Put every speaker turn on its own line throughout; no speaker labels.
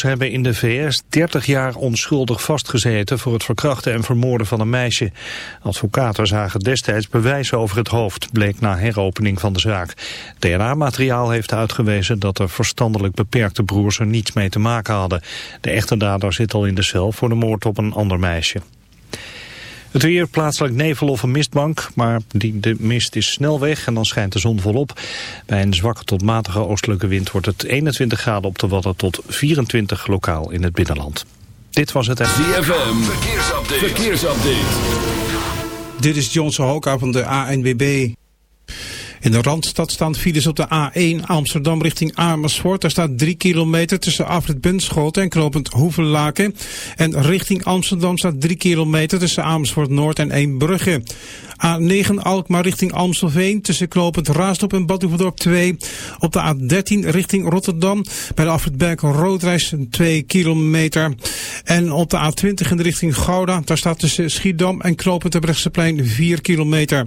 Ze hebben in de VS 30 jaar onschuldig vastgezeten voor het verkrachten en vermoorden van een meisje. Advocaten zagen destijds bewijzen over het hoofd, bleek na heropening van de zaak. DNA-materiaal heeft uitgewezen dat de verstandelijk beperkte broers er niets mee te maken hadden. De echte dader zit al in de cel voor de moord op een ander meisje. Het weer plaatselijk nevel of een mistbank, maar die, de mist is snel weg en dan schijnt de zon volop. Bij een zwakke tot matige oostelijke wind wordt het 21 graden op de Wadden tot 24 lokaal in het binnenland. Dit was het...
ZFM, verkeersupdate. verkeersupdate.
Dit is Johnson Hoka van de ANWB. In de Randstad staan files op de A1 Amsterdam richting Amersfoort. Daar staat 3 kilometer tussen Afrit Bunschoten en Knopend Hoevenlaken. En richting Amsterdam staat 3 kilometer tussen Amersfoort Noord en Eembrugge. A9 Alkmaar richting Amstelveen tussen Knopend Raastop en Badhoevedorp 2. Op de A13 richting Rotterdam bij de Afrit Roodreis 2 kilometer. En op de A20 in de richting Gouda, daar staat tussen Schiedam en Knopend Brechtseplein 4 kilometer.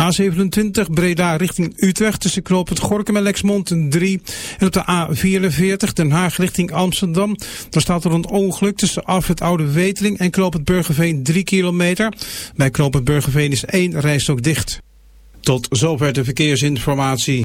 A27 Breda richting Utrecht tussen knooppunt Gorkum en Lexmond 3. En op de A44 Den Haag richting Amsterdam. Daar staat er een ongeluk tussen af het Oude Wetering en knooppunt Burgerveen 3 kilometer. Bij knooppunt Burgerveen is één rijstok dicht. Tot zover de verkeersinformatie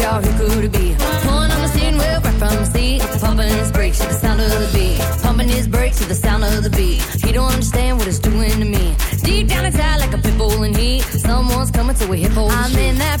y'all, who could it be? Pulling on the steering wheel right from the seat. Pumping his brakes to the sound of the beat. Pumping his brakes to the sound of the beat. He don't understand what it's doing to me. Deep down inside like a pit bull in heat.
Someone's coming to a hip hole. I'm in that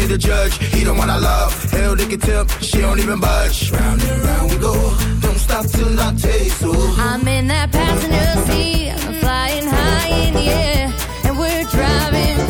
To the judge, he the one I love. Hell, they can tip, she don't even budge. Round and round we go. Don't stop till I taste so.
I'm in that passenger seat, I'm flying high in the air, and we're driving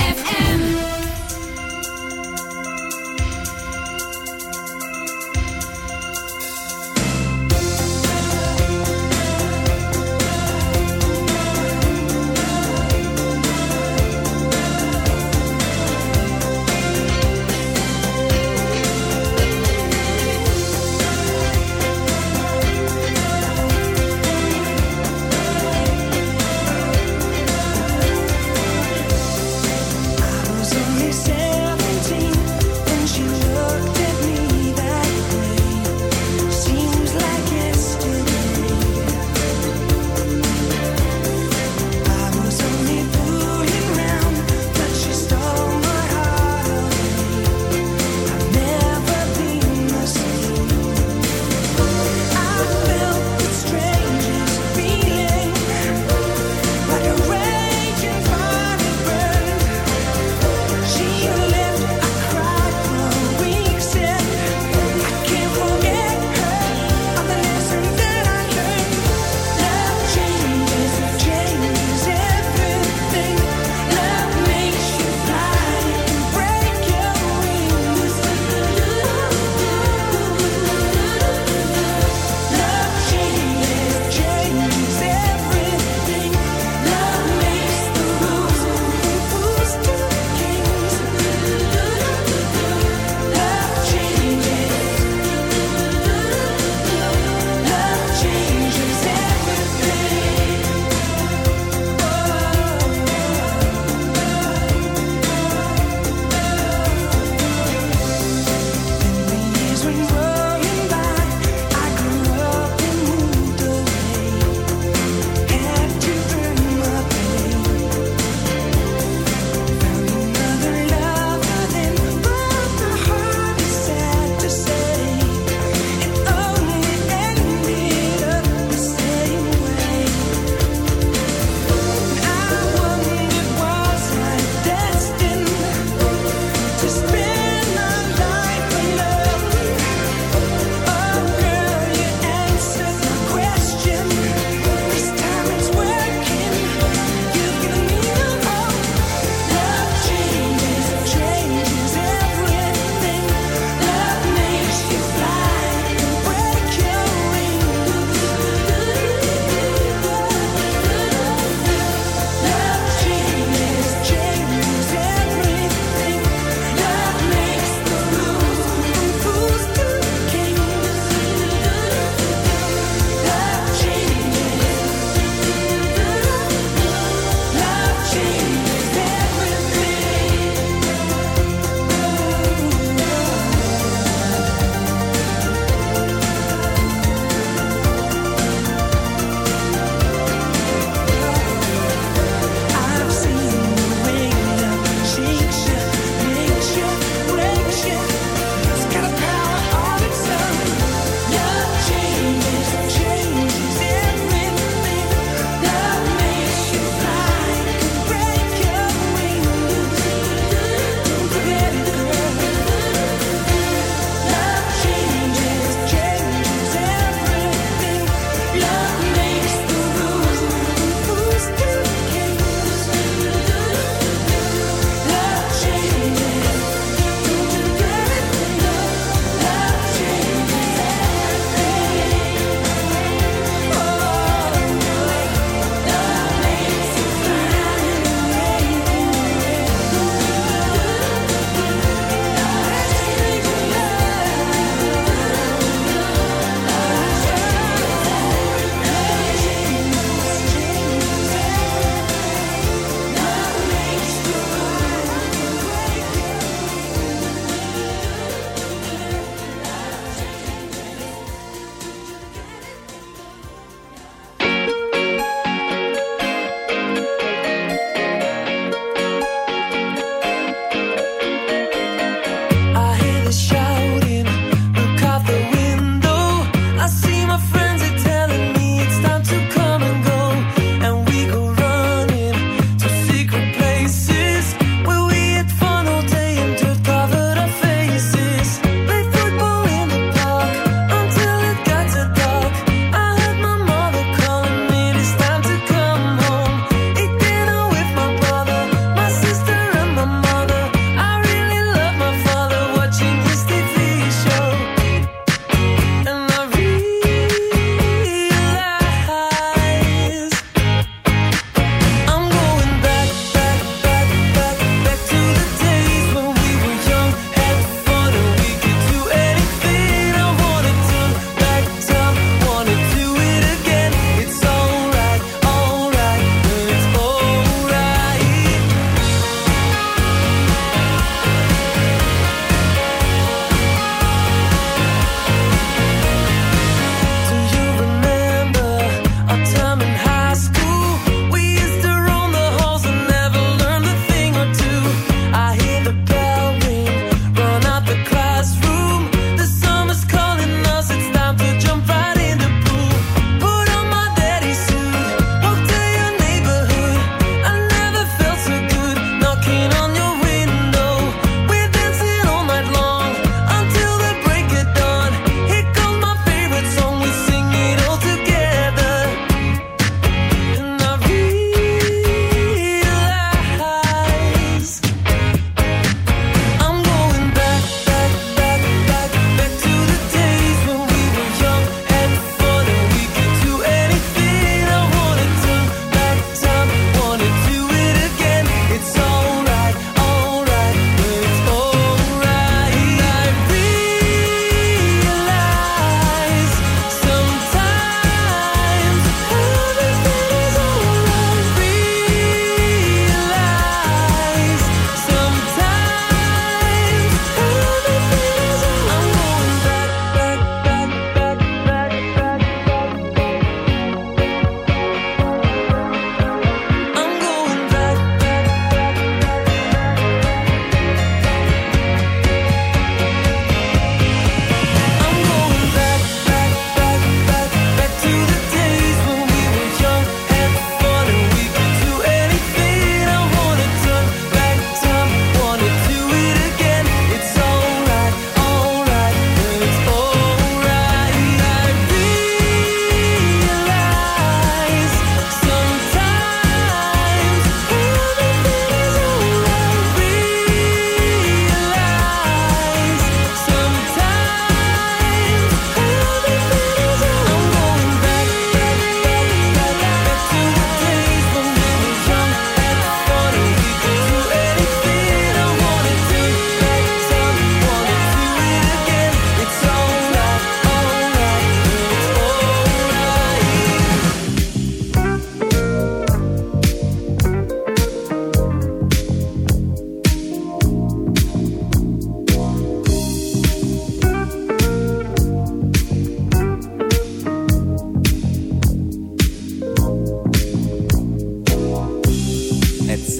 the.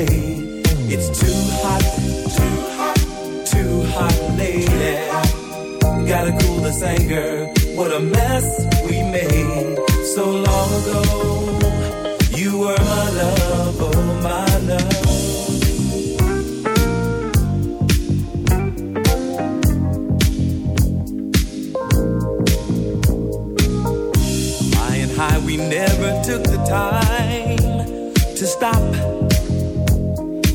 It's too hot, too hot, too hot, lady. Gotta cool this anger. What a mess we made so long ago. You were my love, oh my love. High, we never took the time to stop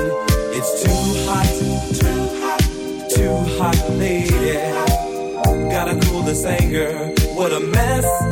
It's too hot, too hot, too hot, lady. Gotta cool this anger. What a mess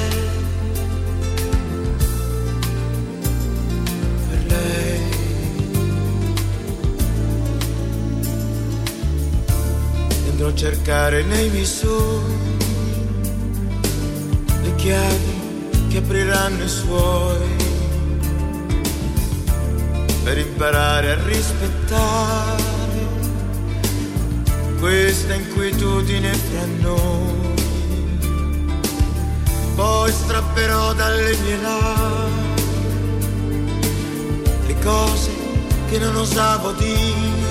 Cercare nei sogni. Le chiavi che apriranno i suoi. Per imparare a rispettare questa inquietudine fra noi. Poi strapperò dalle mie labbra cose che non osavo dire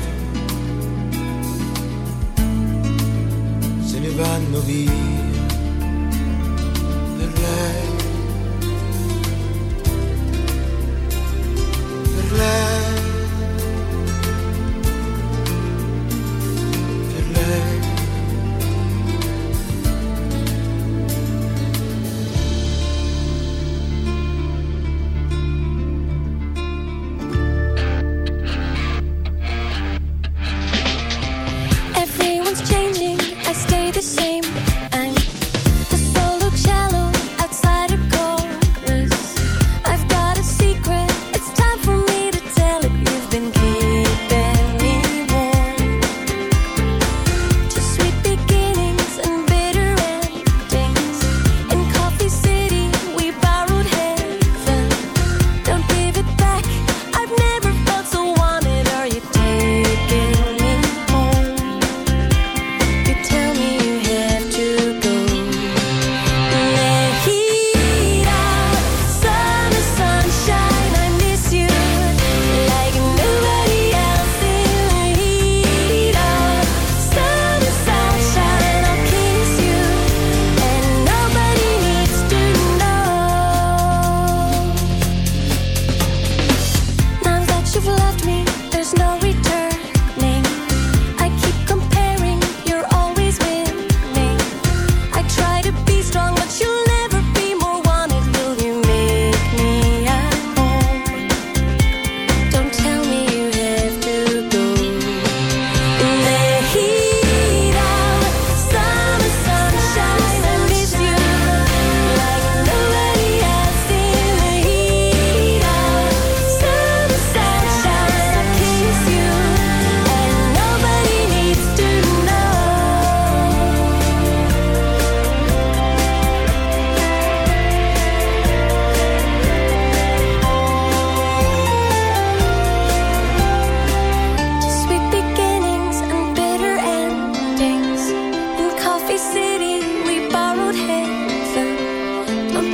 vanno via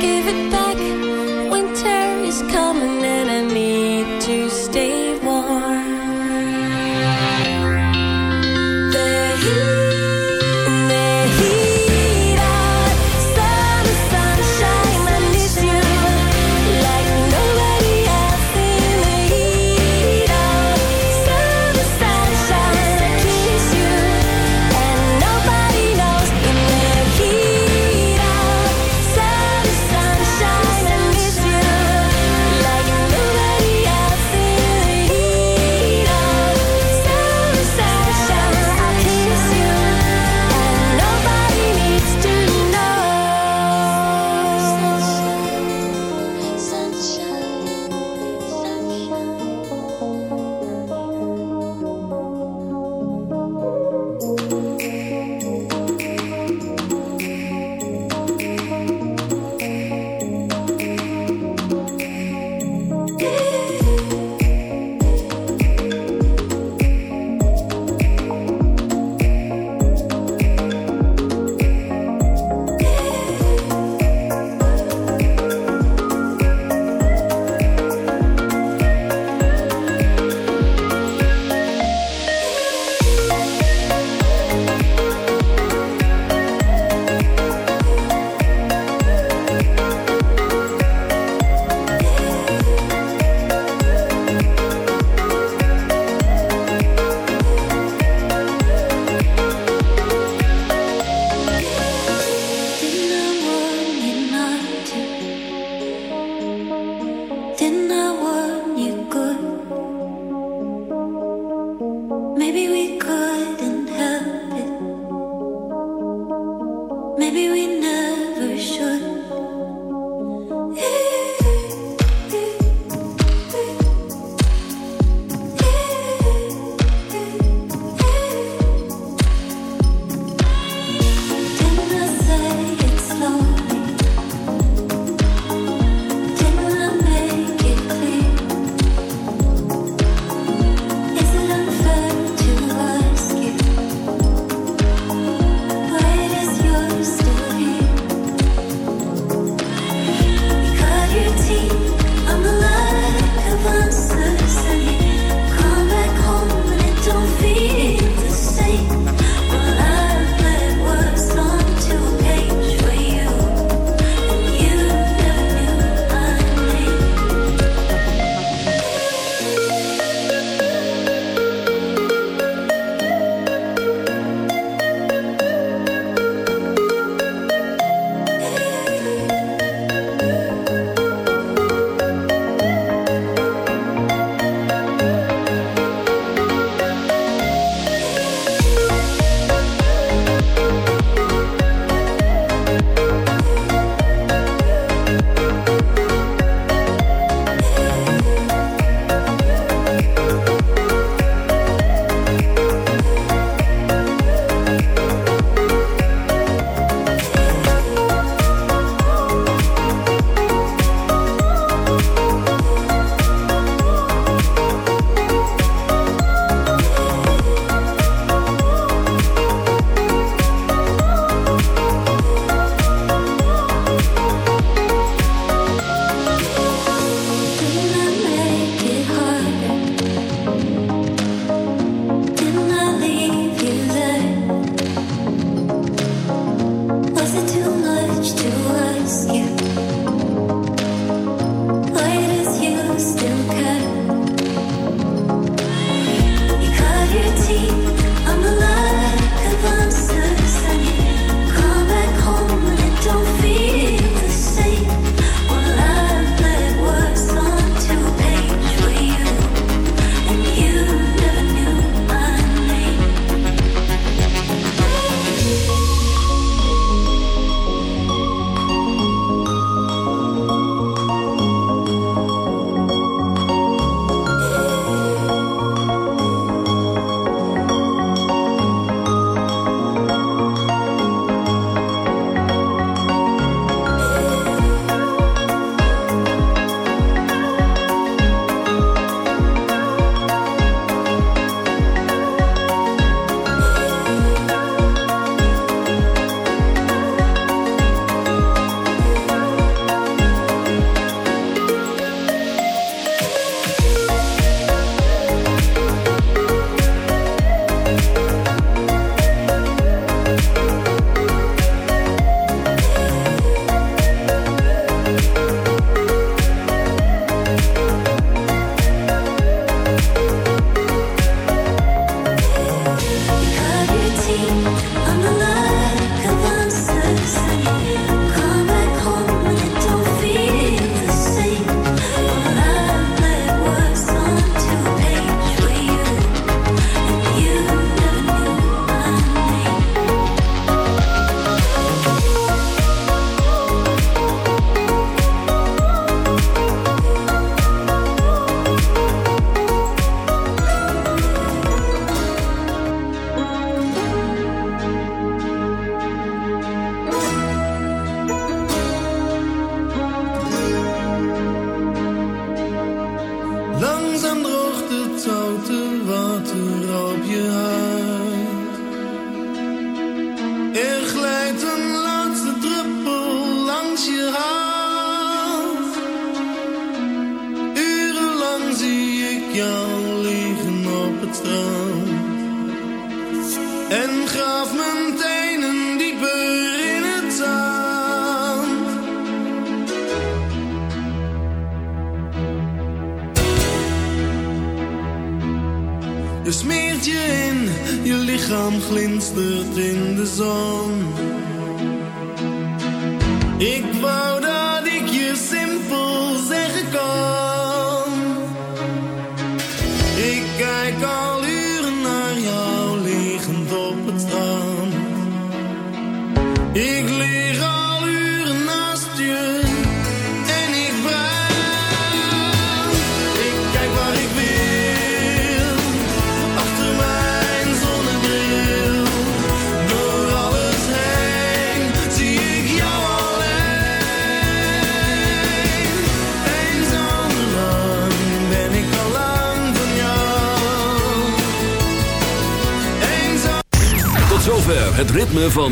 give it back. Winter is
coming and I need to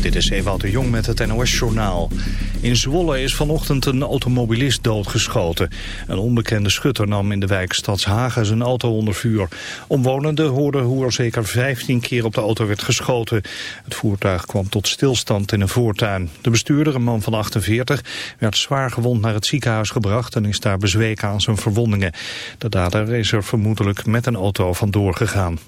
Dit is Ewout de Jong met het NOS-journaal. In Zwolle is vanochtend een automobilist doodgeschoten. Een onbekende schutter nam in de wijk Stadshagen zijn auto onder vuur. Omwonenden hoorden hoe er zeker 15 keer op de auto werd geschoten. Het voertuig kwam tot stilstand in een voortuin. De bestuurder, een man van 48, werd zwaar gewond naar het ziekenhuis gebracht... en is daar bezweken aan zijn verwondingen. De dader is er vermoedelijk met een auto vandoor gegaan.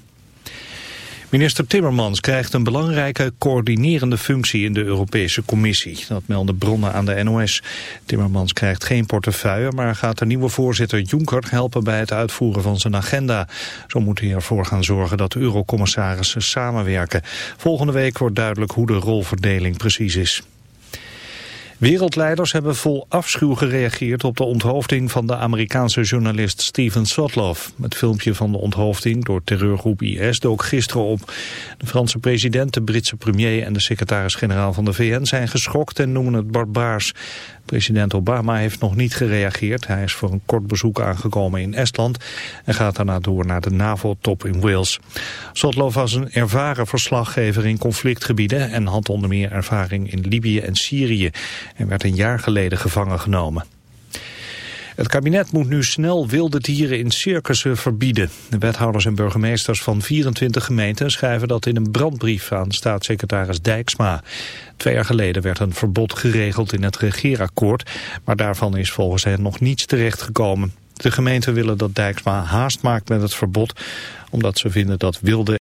Minister Timmermans krijgt een belangrijke coördinerende functie in de Europese Commissie. Dat melden bronnen aan de NOS. Timmermans krijgt geen portefeuille, maar gaat de nieuwe voorzitter Juncker helpen bij het uitvoeren van zijn agenda. Zo moet hij ervoor gaan zorgen dat de eurocommissarissen samenwerken. Volgende week wordt duidelijk hoe de rolverdeling precies is. Wereldleiders hebben vol afschuw gereageerd op de onthoofding van de Amerikaanse journalist Steven Sotloff. Het filmpje van de onthoofding door terreurgroep IS dook gisteren op. De Franse president, de Britse premier en de secretaris-generaal van de VN zijn geschokt en noemen het barbaars. President Obama heeft nog niet gereageerd. Hij is voor een kort bezoek aangekomen in Estland en gaat daarna door naar de NAVO-top in Wales. Sotloff was een ervaren verslaggever in conflictgebieden en had onder meer ervaring in Libië en Syrië en werd een jaar geleden gevangen genomen. Het kabinet moet nu snel wilde dieren in circussen verbieden. De wethouders en burgemeesters van 24 gemeenten schrijven dat in een brandbrief aan staatssecretaris Dijksma. Twee jaar geleden werd een verbod geregeld in het regeerakkoord, maar daarvan is volgens hen nog niets terechtgekomen. De gemeenten willen dat Dijksma haast maakt met het verbod, omdat ze vinden dat wilde